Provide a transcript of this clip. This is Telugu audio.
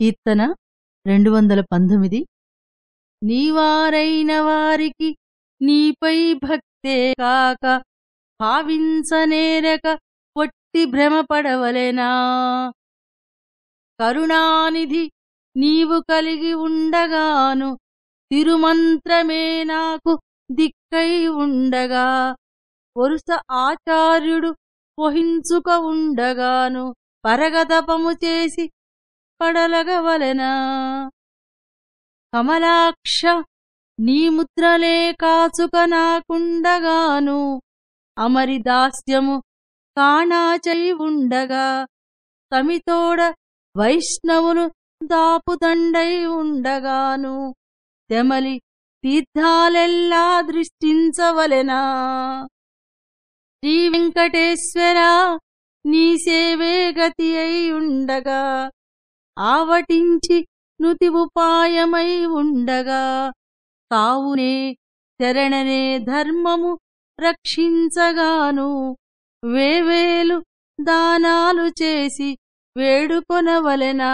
కీర్తన రెండు వందల పంతొమ్మిది. నీవారైన వారికి నీపై భక్తే కాక భావించనేరక పొట్టి భ్రమపడవలెనా? కరుణానిధి నీవు కలిగి ఉండగాను తిరుమంత్రమే నాకు దిక్కై ఉండగా వరుస ఆచార్యుడు వహించుక ఉండగాను పరగతపము చేసి పడలగవలెనా? కమలాక్ష నీ ముద్రలే కాచుక నాకుండగాను అమరి దాస్యము కాణాచై ఉండగా తమితోడ వైష్ణవులు దాపుదండై ఉండగాను తెమలి తీర్థాలెల్లా దృష్టించవలెనా? శ్రీ వెంకటేశ్వర నీ సేవే గతి అయి ఉండగా ఆవటించి నుతి ఉపాయమై ఉండగా కావునే శరణనే ధర్మము రక్షించగాను వేవేలు దానాలు చేసి వేడుకొనవలెనా?